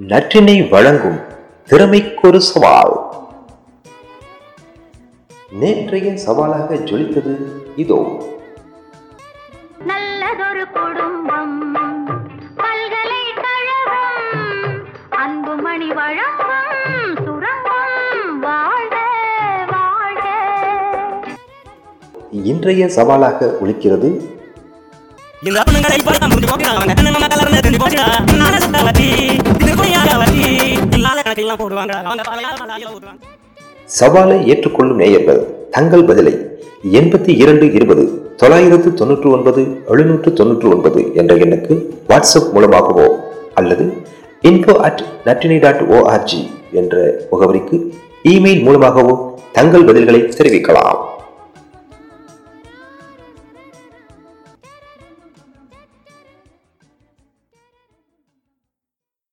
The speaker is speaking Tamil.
நற்றினை வழங்கும் திறமைக்கொரு சவால். நேற்றைய சவாலாக ஜொலித்தது இதோ. நல்லதொரு குடும்பம் அன்புமணி இன்றைய சவாலாக ஒலிக்கிறது. இந்த இல்லாத போடுவாங்க. சவாலை ஏற்றுக்கொள்ளும் நேயர்கள் தங்கள் பதிலை எண்பத்தி இரண்டு இருபது தொள்ளாயிரத்து தொன்னூற்று ஒன்பது எழுநூற்று தொன்னூற்று ஒன்பது என்ற எண்ணுக்கு வாட்ஸ்அப் மூலமாகவோ அல்லது இன்ஃபோ அட் நட்டினி டாட் ஓஆர்ஜி என்ற முகவரிக்கு இமெயில் மூலமாகவோ தங்கள் பதில்களை தெரிவிக்கலாம்.